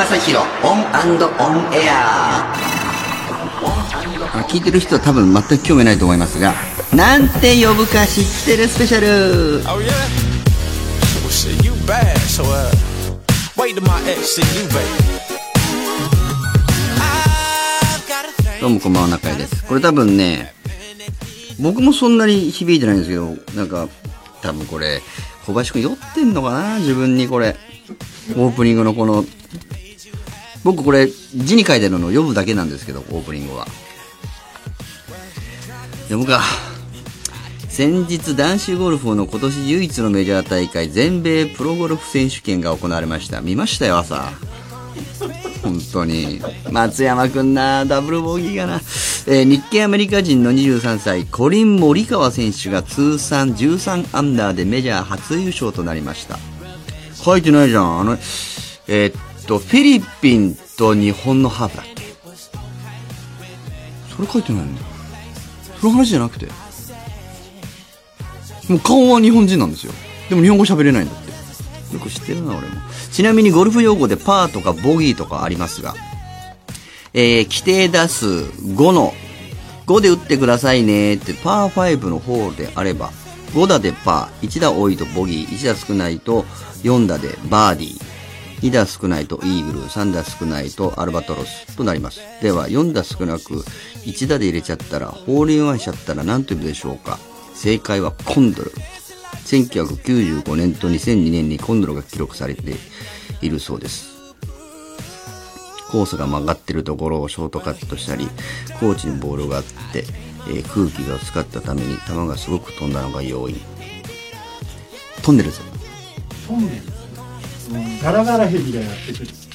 正広 ON ON AIR。あ聞いてる人は多分全く興味ないと思いますがなんて呼ぶか知ってるスペシャル。Oh yeah? Well, uh. どうもこんばんは中居です。これ多分ね僕もそんなに響いてないんですけどなんか多分これ小林くん酔ってんのかな自分にこれ。オープニングのこの僕これ字に書いてるのを読むだけなんですけどオープニングは。読むか。先日男子ゴルフの今年唯一のメジャー大会全米プロゴルフ選手権が行われました。見ましたよ朝。本当に。松山君なダブルボギーがな、えー日系アメリカ人の23歳コリン・モリカワ選手が通算13アンダーでメジャー初優勝となりました。書いてないじゃんあのえーっとフィリピンと日本のハーフだっけ？それ書いてないんだその話じゃなくて。もう顔は日本人なんですよ。でも日本語喋れないんだって。よく知ってるな俺も。ちなみにゴルフ用語でパーとかボギーとかありますがえー、規定打数5の5で打ってくださいねってパー5の方であれば5打でパー1打多いとボギー1打少ないと4打でバーディー2打少ないとイーグル3打少ないとアルバトロスとなります。では4打少なく1打で入れちゃったらホールインワンしちゃったら何というでしょうか。正解はコンドル。1995年と2002年にコンドルが記録されているそうです。コースが曲がってるところをショートカットしたりコーチにボールがあって、えー空気が薄かったために球がすごく飛んだのが要因。飛んでるぞ。トンネルうんガラガラヘビがやってくる。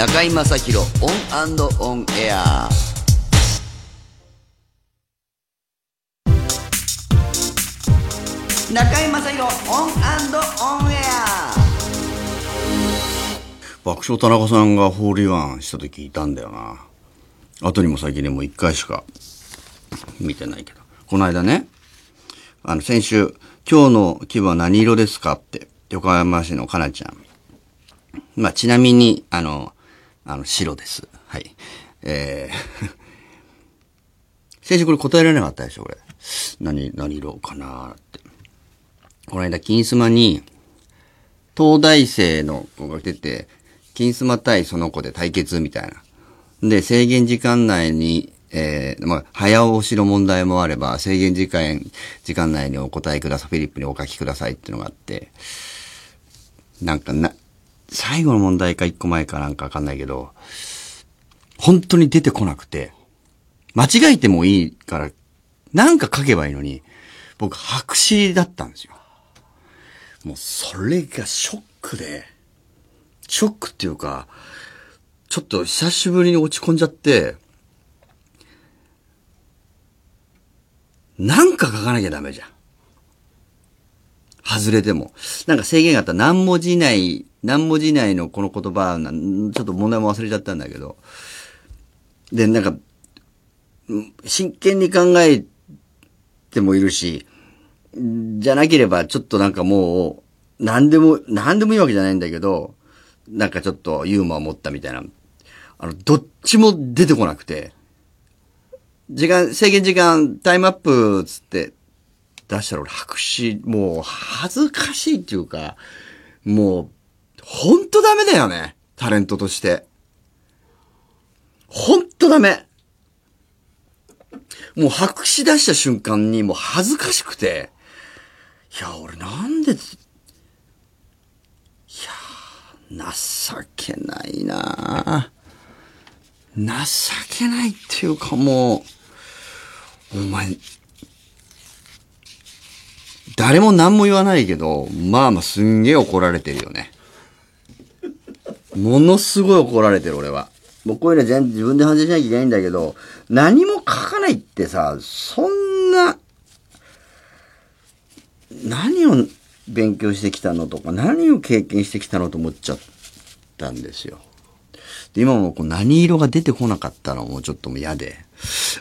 中居正広 ON & ON AIR。中居正広 ON & ON AIR。爆笑田中さんがホールインワンした時いたんだよな。後にも先にも一回しか見てないけど。この間ねあの先週今日の気分は何色ですかって横浜市のかなちゃん。まあ、ちなみに、あの、あの、白です。はい。えー、先週これ答えられなかったでしょ、これ。何、何色かなって。この間、金スマに、東大生の子が出て、金スマ対その子で対決みたいな。で、制限時間内に、えー、まあ、早押しの問題もあれば、制限時間、時間内にお答えください、フィリップにお書きくださいっていうのがあって、なんかな、最後の問題か一個前かなんかわかんないけど、本当に出てこなくて、間違えてもいいから、なんか書けばいいのに、僕白紙だったんですよ。もうそれがショックで、ショックっていうか、ちょっと久しぶりに落ち込んじゃって、なんか書かなきゃダメじゃん。外れても。なんか制限があったら何文字以内、何文字内のこの言葉な、ちょっと問題も忘れちゃったんだけど。で、なんか、真剣に考えてもいるし、じゃなければちょっとなんかもう、何でも、何でもいいわけじゃないんだけど、なんかちょっとユーモアを持ったみたいな。あの、どっちも出てこなくて、時間、制限時間、タイムアップ、つって、出したら俺白紙、もう恥ずかしいっていうか、もう、ほんとダメだよね。タレントとして。ほんとダメ。もう白紙出した瞬間にもう恥ずかしくて、いや、俺なんで、いや、情けないな情けないっていうかもう、お前、誰も何も言わないけど、まあまあすんげえ怒られてるよね。ものすごい怒られてる俺は。もうこういうの全自分で判断しなきゃいけないんだけど、何も書かないってさ、そんな、何を勉強してきたのとか、何を経験してきたのと思っちゃったんですよ。で、今もこう何色が出てこなかったのもちょっとも嫌で。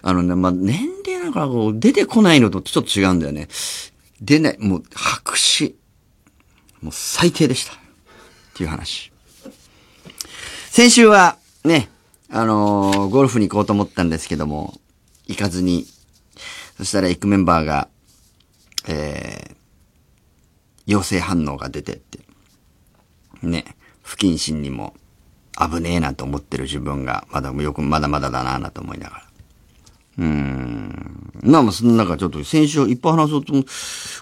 あのね、まあ、年齢だからこう出てこないのとちょっと違うんだよね。出ない、もう白紙。もう最低でした。っていう話。先週はね、あのーゴルフに行こうと思ったんですけども、行かずに、そしたら行くメンバーが、えー、陽性反応が出てって、ね、不謹慎にも危ねえなと思ってる自分が、まだよく、まだまだだなぁなと思いながら。うーん。まあまあ、その中ちょっと先週いっぱい話そうと思う、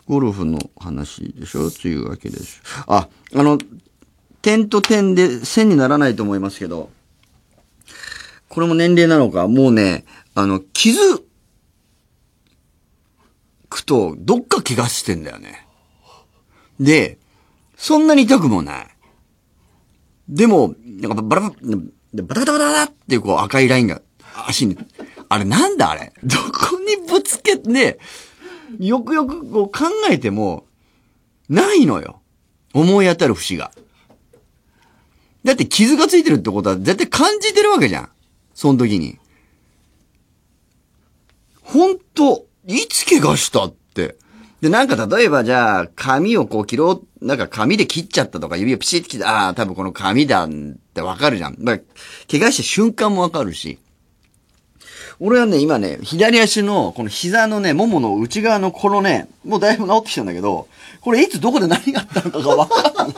ゴルフの話でしょ？というわけです。あ、あの、点と点で線にならないと思いますけど、これも年齢なのか、もうね、あの、傷、くと、どっか怪我してんだよね。で、そんなに痛くもない。でも、なんかバラバラ、バタバタバタバってこう赤いラインが足に、あれなんだあれ？どこにぶつけて、よくよくこう考えても、ないのよ。思い当たる節が。だって傷がついてるってことは絶対感じてるわけじゃん。その時に。ほんと、いつ怪我したって。で、なんか例えばじゃあ、髪をこう切ろう、なんか紙で切っちゃったとか指をピシッと切って、ああ、多分この紙だってわかるじゃん。だから、怪我した瞬間もわかるし。俺はね、今ね、左足の、この膝のね、ももの内側のこのね、もうだいぶ治ってきたんだけど、これいつどこで何があったのかがわかんない。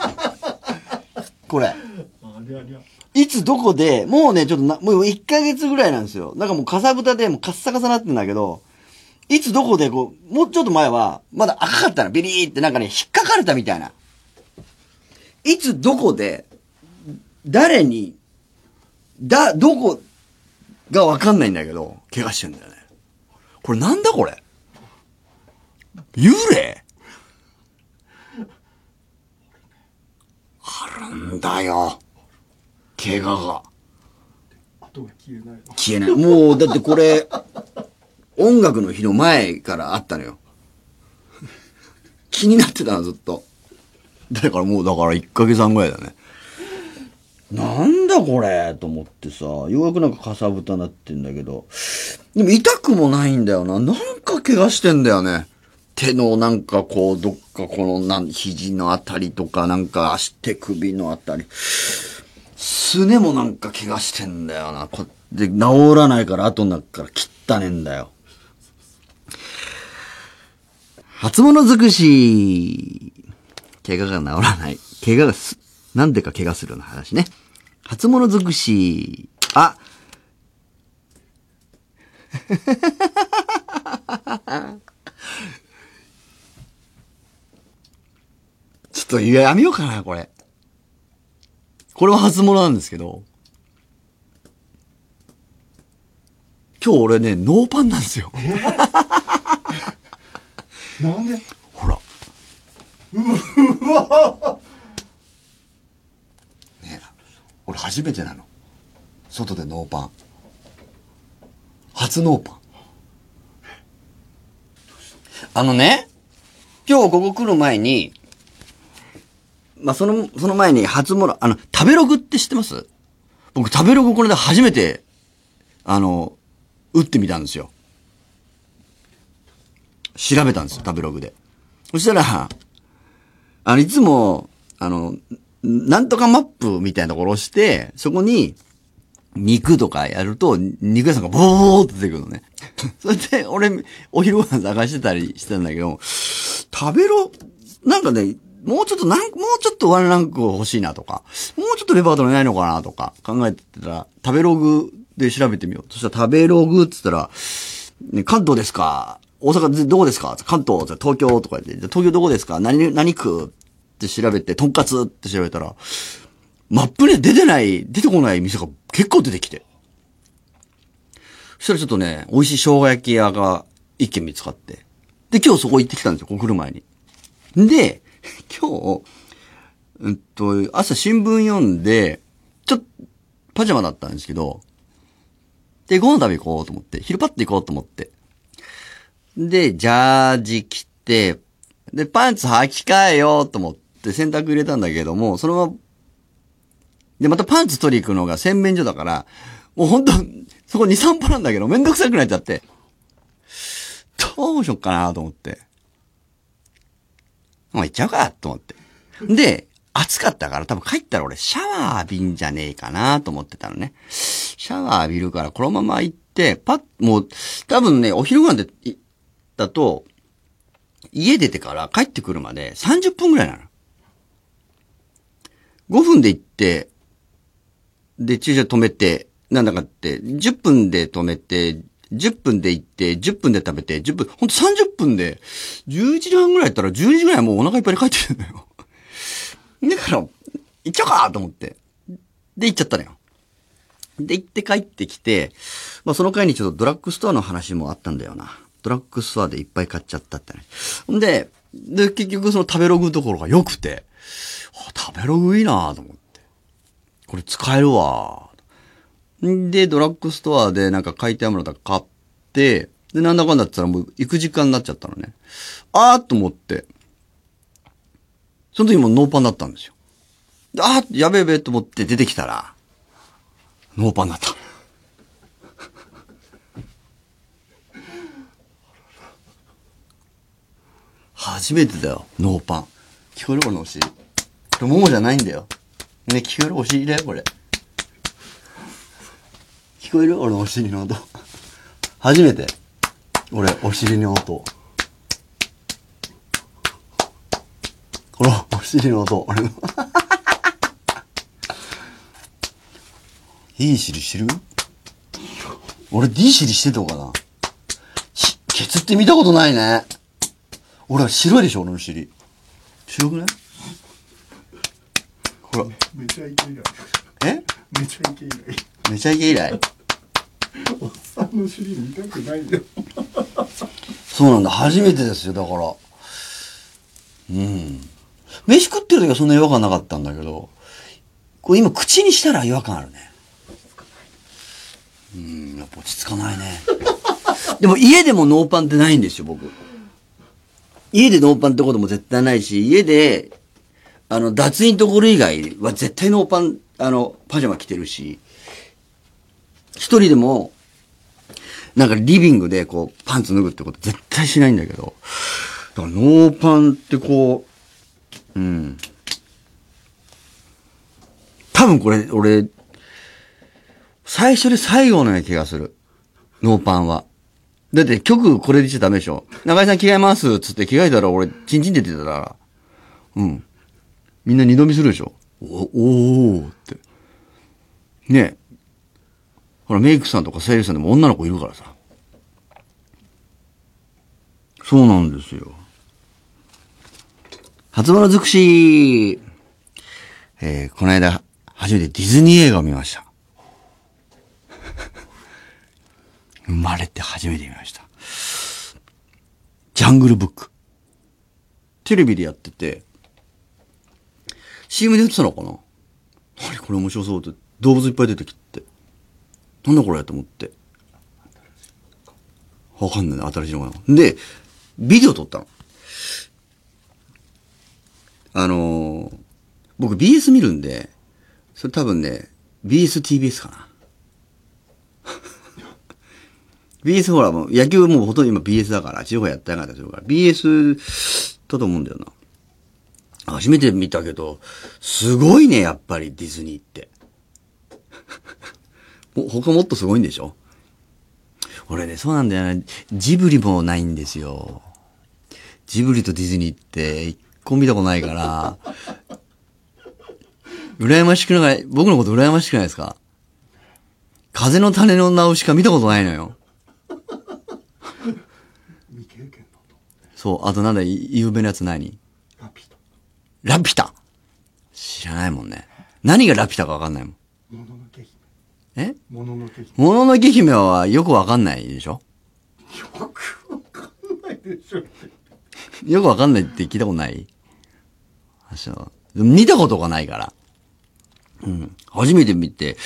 これ。いつどこで、もうね、ちょっとな、もう1ヶ月ぐらいなんですよ。なんかもうかさぶたでもうカッサカサなってんだけど、いつどこでこう、もうちょっと前は、まだ赤かったの、ビリーってなんかね、引っかかれたみたいな。いつどこで、誰に、だ、どこがわかんないんだけど、怪我してんだよね。これなんだこれ？幽霊？あるんだよ。怪我が。音が消えないの。消えない。もう、だってこれ、音楽の日の前からあったのよ。気になってたの、ずっと。だからもう、だから1ヶ月半ぐらいだね。なんだこれと思ってさ、ようやくなんかかさぶたなってんだけど、でも痛くもないんだよな。なんか怪我してんだよね。手のなんかこう、どっかこのなん、肘のあたりとか、なんか足手首のあたり。すねもなんか怪我してんだよな。こで、治らないから後になっから切ったねんだよ。初物尽くし。怪我が治らない。怪我がす、なんでか怪我するような話ね。初物尽くし。あ ちょっとやめようかな、これ。これは初物なんですけど。今日俺ね、ノーパンなんですよ。なんで？ほら。ねえ俺初めてなの。外でノーパン。初ノーパン。あのね、今日ここ来る前に、まあ、その、その前に初物、あの、食べログって知ってます？僕食べログこれで初めて、あの、打ってみたんですよ。調べたんですよ、食べログで。そしたら、あの、いつも、あの、なんとかマップみたいなところをして、そこに、肉とかやると、肉屋さんがボーって出てくるのね。それで、俺、お昼ご飯探してたりしてたんだけど、食べろ、なんかね、もうちょっとなん、もうちょっとワンランク欲しいなとか、もうちょっとレパートリーないのかなとか考えてたら、食べログで調べてみよう。そしたら食べログって言ったら、ね、関東ですか？大阪どこですか？関東、東京とか言って、東京どこですか？何、何区って調べて、とんかつって調べたら、マップには出てない、出てこない店が結構出てきて。そしたらちょっとね、美味しい生姜焼き屋が一軒見つかって。で、今日そこ行ってきたんですよ、ここ来る前に。で、今日、うんと、朝新聞読んで、ちょっと、パジャマだったんですけど、で、ご飯食べ行こうと思って、昼パッて行こうと思って。で、ジャージ着て、で、パンツ履き替えようと思って洗濯入れたんだけども、そのまま、で、またパンツ取り行くのが洗面所だから、もうほんと、そこ2、3歩なんだけど、めんどくさくなっちゃって、どうしよっかなと思って。もう行っちゃうかと思って。で、暑かったから多分帰ったら俺シャワー浴びんじゃねえかなと思ってたのね。シャワー浴びるからこのまま行って、パッ、もう、多分ね、お昼ご飯で、いだと、家出てから帰ってくるまで30分ぐらいなの。5分で行って、で、駐車止めて、なんだかって、10分で止めて、10分で行って、10分で食べて、10分、ほんと30分で、11時半ぐらいやったら12時ぐらいもうお腹いっぱいで帰ってきてんだよ。だから、行っちゃおうかと思って。で、行っちゃったのよ。で、行って帰ってきて、まあその間にちょっとドラッグストアの話もあったんだよな。ドラッグストアでいっぱい買っちゃったってね。んで、で、結局その食べログのところが良くて、食べログいいなと思って。これ使えるわ。で、ドラッグストアでなんか書いてあるものとか買って、で、なんだかんだって言ったらもう行く時間になっちゃったのね。あーと思って、その時もノーパンだったんですよ。であーやべえべえと思って出てきたら、ノーパンだった。初めてだよ、ノーパン。聞こえるこのお尻。これ、ももじゃないんだよ。ね、聞こえるお尻だよ、これ。聞こえる？俺のお尻の音。初めて。俺、お尻の音。このお尻の音、俺の。いい尻してる？俺、いい尻してたのかな？しケツって見たことないね。俺は白いでしょ、俺の尻。白くない？ほら。めちゃイケ以来。え？めちゃイケ以来。めちゃイケ以来そうなんだ。初めてですよ、だから。うん。飯食ってる時はそんな違和感なかったんだけど、こう今口にしたら違和感あるね。うん、やっぱ落ち着かないね。でも家でもノーパンってないんですよ、僕。家でノーパンってことも絶対ないし、家で、あの、脱衣のところ以外は絶対ノーパン、あの、パジャマ着てるし、一人でも、なんかリビングでこう、パンツ脱ぐってこと絶対しないんだけど、だからノーパンってこう、うん。多分これ、俺、最初で最後のような気がする。ノーパンは。だって曲これでちゃダメでしょ。中井さん着替えますつって着替えたら俺、チンチン出てたら。うん。みんな二度見するでしょ。お、おーって。ねえ。ほら、メイクさんとか声優さんでも女の子いるからさ。そうなんですよ。初物尽くし、えー、この間、初めてディズニー映画を見ました。生まれて初めて見ました。ジャングルブック。テレビでやってて、CM でやってたのかな？何これ面白そうって、動物いっぱい出てきて。なんだこれと思って。わかんない、新しいのかな。で、ビデオ撮ったの。あのー僕 BS 見るんで、それ多分ね、BSTBS かな。BS ほらもう野球もうほとんど今 BS だから、地方やってなかったりするから、BS だと思うんだよな。初めて見たけど、すごいね、やっぱりディズニーって。も他もっとすごいんでしょ？俺ね、そうなんだよね。ジブリもないんですよ。ジブリとディズニーって一個見たことないから、羨ましくない、僕のこと羨ましくないですか？風の種の名をしか見たことないのよ。未経験だとそう、あとなんだ、い有名なやつ何？ラピュタラピュタ？知らないもんね。何がラピュタかわかんないもん。もののけ姫え？もののけ姫。もののけ姫はよくわかんないでしょ？よくわかんないでしょよくわかんないって聞いたことない？あそう。見たことがないから。うん。初めて見て、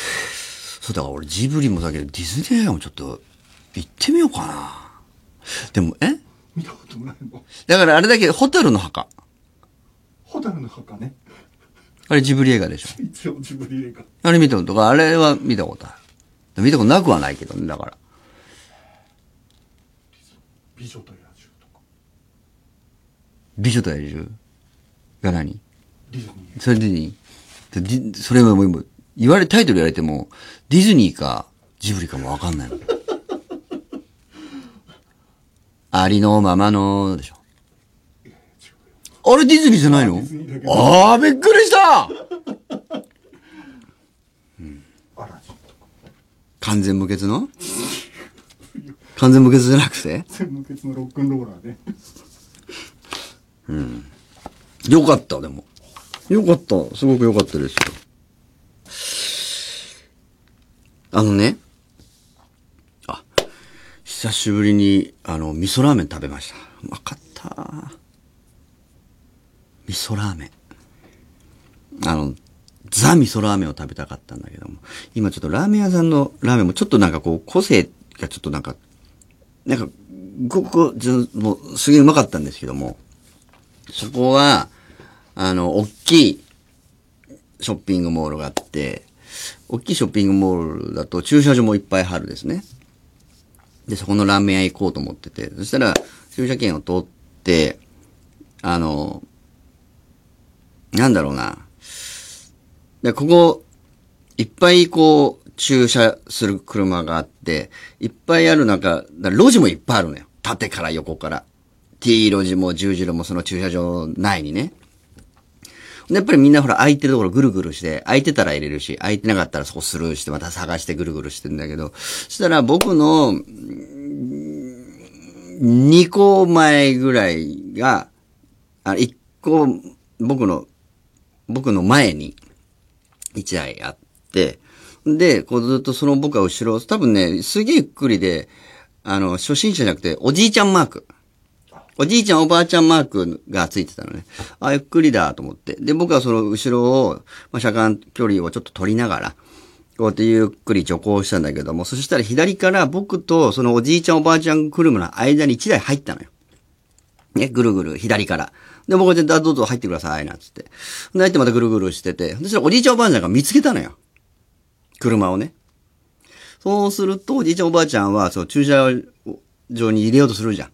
そうだから俺ジブリもだけどディズニー映画もちょっと行ってみようかな。でも、え？見たことないの。だからあれだけ、ホタルの墓。蛍の墓ねあれジブリ映画でしょ一応ジブリ映画あれ見たことか、あれは見たことある。見たことなくはないけどね、だから。美女と野獣とか美女と野獣？が何？ディズニーそれディズニー？それはもう今、言われ、タイトル言われても、ディズニーかジブリかもわかんないの。ありのままの、でしょ。あれディズニーじゃないの？ああ、びっくりした完全無欠の？完全無欠じゃなくて？全無欠のロックンローラーねよかった、でも。よかった。すごくよかったですよ。あのね。あ、久しぶりに、あの、味噌ラーメン食べました。うまかった。味噌ラーメン。あの、ザ味噌ラーメンを食べたかったんだけども。今ちょっとラーメン屋さんのラーメンもちょっとなんかこう、個性がちょっとなんか、なんか、ごく、もう、すげえうまかったんですけども。そこは、あの、大きいショッピングモールがあって、大きいショッピングモールだと駐車場もいっぱいあるですね。で、そこのラーメン屋行こうと思ってて、そしたら、駐車券を取って、あの、なんだろうな。で、ここ、いっぱいこう、駐車する車があって、いっぱいある中、路地もいっぱいあるのよ。縦から横から。T 路地も十字路もその駐車場内にね。やっぱりみんなほら空いてるところぐるぐるして、空いてたら入れるし、空いてなかったらそこスルーしてまた探してぐるぐるしてんだけど、そしたら僕の、2個前ぐらいが、あ、1個、僕の、僕の前に、1台あって、で、こうずっとその僕は後ろ、多分ね、すげえゆっくりで、あの、初心者じゃなくて、おじいちゃんマーク。おじいちゃん、おばあちゃんマークがついてたのね。あ、ゆっくりだと思って。で、僕はその後ろを、まあ、車間距離をちょっと取りながら、こうやってゆっくり徐行したんだけども、そしたら左から僕とそのおじいちゃんおばあちゃん車の間に1台入ったのよ。ね、ぐるぐる左から。で、僕で、どうぞ入ってください、なんつって。で、入ってまたぐるぐるしてて、そしたらおじいちゃんおばあちゃんが見つけたのよ。車をね。そうすると、おじいちゃんおばあちゃんは、そう、駐車場に入れようとするじゃん。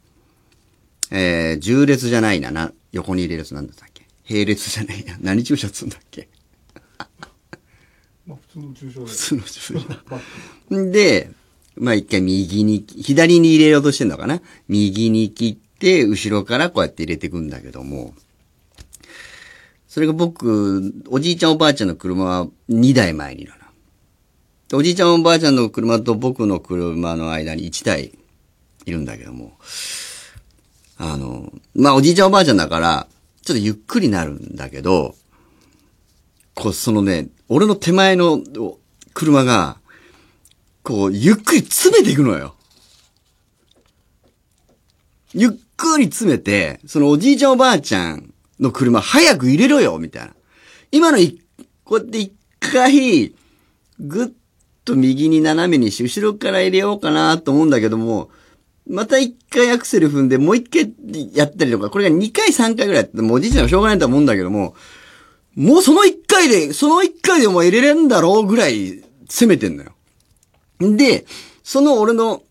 えー、重列じゃないな、な、横に入れるやつなんだったっけ？並列じゃないや。何駐車っつうんだっけ？まあ普通の駐車場普通の駐車。で、まあ一回右に、左に入れようとしてんのかな？右に切って、後ろからこうやって入れていくんだけども、それが僕、おじいちゃんおばあちゃんの車は2台前にいるの。おじいちゃんおばあちゃんの車と僕の車の間に1台いるんだけども、あの、まあおじいちゃんおばあちゃんだから、ちょっとゆっくりなるんだけど、こう、そのね、俺の手前の車が、こう、ゆっくり詰めていくのよ。ゆっくり詰めて、そのおじいちゃんおばあちゃんの車早く入れろよみたいな。今のい、こうやって一回、ぐっと右に斜めにし、後ろから入れようかなと思うんだけども、また一回アクセル踏んで、もう一回やったりとか、これが2回3回ぐらいやって、もうおじいちゃんはしょうがないと思うんだけども、もうその一回で、その一回でお前入れれんだろうぐらい攻めてんのよ。で、その俺の、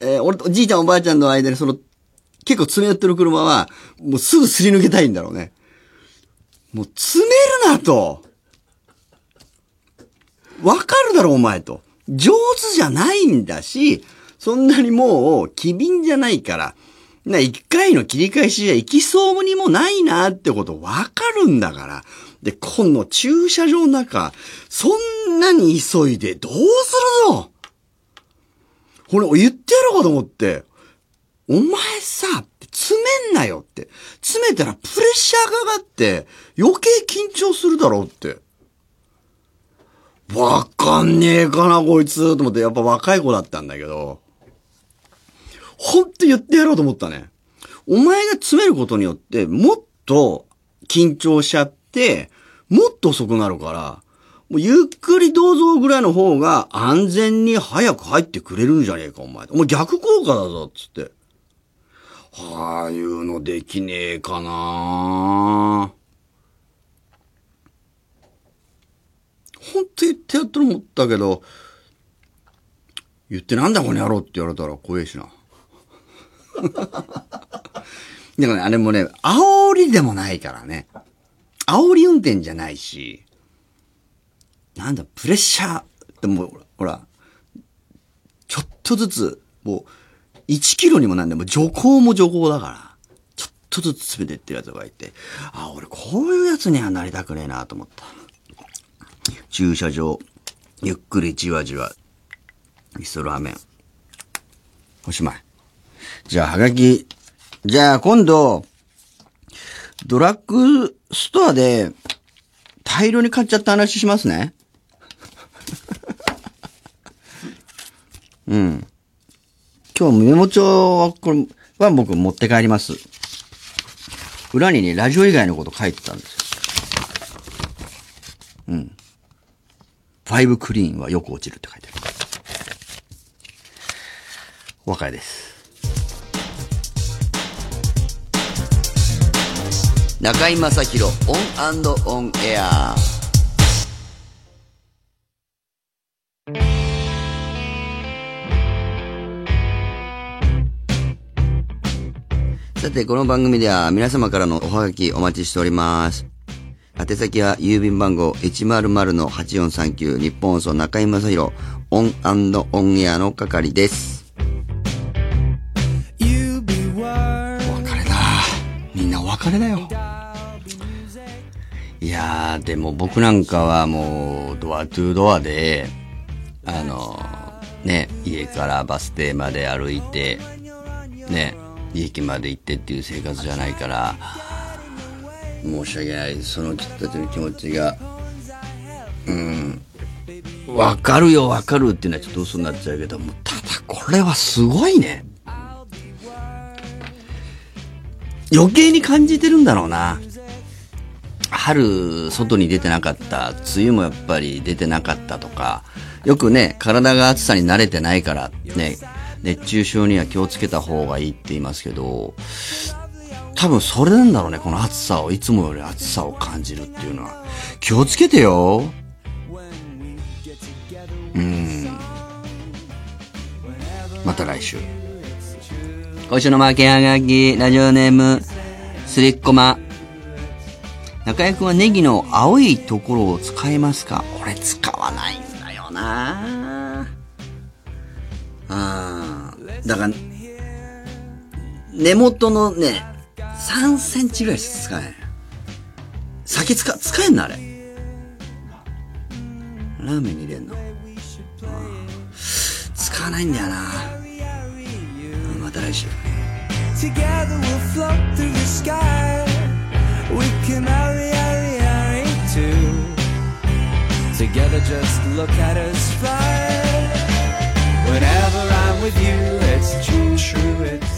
えー俺とおじいちゃんおばあちゃんの間にその、結構詰め寄ってる車は、もうすぐすり抜けたいんだろうね。もう詰めるなと。わかるだろお前と。上手じゃないんだし、そんなにもう、機敏じゃないから、な、一回の切り返しじゃ行きそうにもないなってことわかるんだから。で、この駐車場の中、そんなに急いでどうするぞこれ、言ってやろうかと思って。お前さ、詰めんなよって。詰めたらプレッシャーがかかって、余計緊張するだろうって。わかんねえかな、こいつ。と思って、やっぱ若い子だったんだけど。ほんと言ってやろうと思ったね。お前が詰めることによって、もっと緊張しちゃって、もっと遅くなるから、もうゆっくりどうぞぐらいの方が安全に早く入ってくれるんじゃねえか、お前。お前逆効果だぞ、つって。ああいうのできねえかなほんと言ってやっとる思ったけど、言ってなんだこの野郎って言われたら怖えしな。だからね、あれもね、煽りでもないからね。煽り運転じゃないし、なんだ、プレッシャーってもう、ほら、ちょっとずつ、もう、1キロにもなんでも徐行も徐行だから、ちょっとずつ詰めてってるやつがいて、あ、俺こういうやつにはなりたくねえなと思った。駐車場、ゆっくりじわじわ、味噌ラーメン。おしまい。じゃあ、はがき。じゃあ、今度、ドラッグストアで大量に買っちゃった話しますね。うん。今日メモ帳は、これは僕持って帰ります。裏にね、ラジオ以外のこと書いてたんですよ。うん。ファイブクリーンはよく落ちるって書いてある。お別れです。中居正広 ON & ON AIR さて、この番組では皆様からのおはがきお待ちしております。宛先は郵便番号100-8439ニッポン放送中居正広ON & ON AIR の係です。お別れだ。みんなお別れだよ。いやー、でも僕なんかはもう、ドアトゥードアで、あの、ね、家からバス停まで歩いて、ね、駅まで行ってっていう生活じゃないから、申し訳ない。その人たちの気持ちが、うん、わかるよわかるっていうのはちょっと嘘になっちゃうけども、ただこれはすごいね。余計に感じてるんだろうな。春、外に出てなかった、梅雨もやっぱり出てなかったとか、よくね、体が暑さに慣れてないから、ね、熱中症には気をつけた方がいいって言いますけど、多分それなんだろうね、この暑さを、いつもより暑さを感じるっていうのは。気をつけてよ。うん。また来週。今週の負けはがき、ラジオネーム、すりっこま。中居君はネギの青いところを使いますか？俺使わないんだよなだから、根元のね、3センチぐらいしか使えない。先使、使えんのあれ。ラーメンに入れんの。使わないんだよなまた来週。Together we'll float through the sky. We can hurry, hurry, hurry too. Together just look at us fly. Whenever with you. It's true, true, it's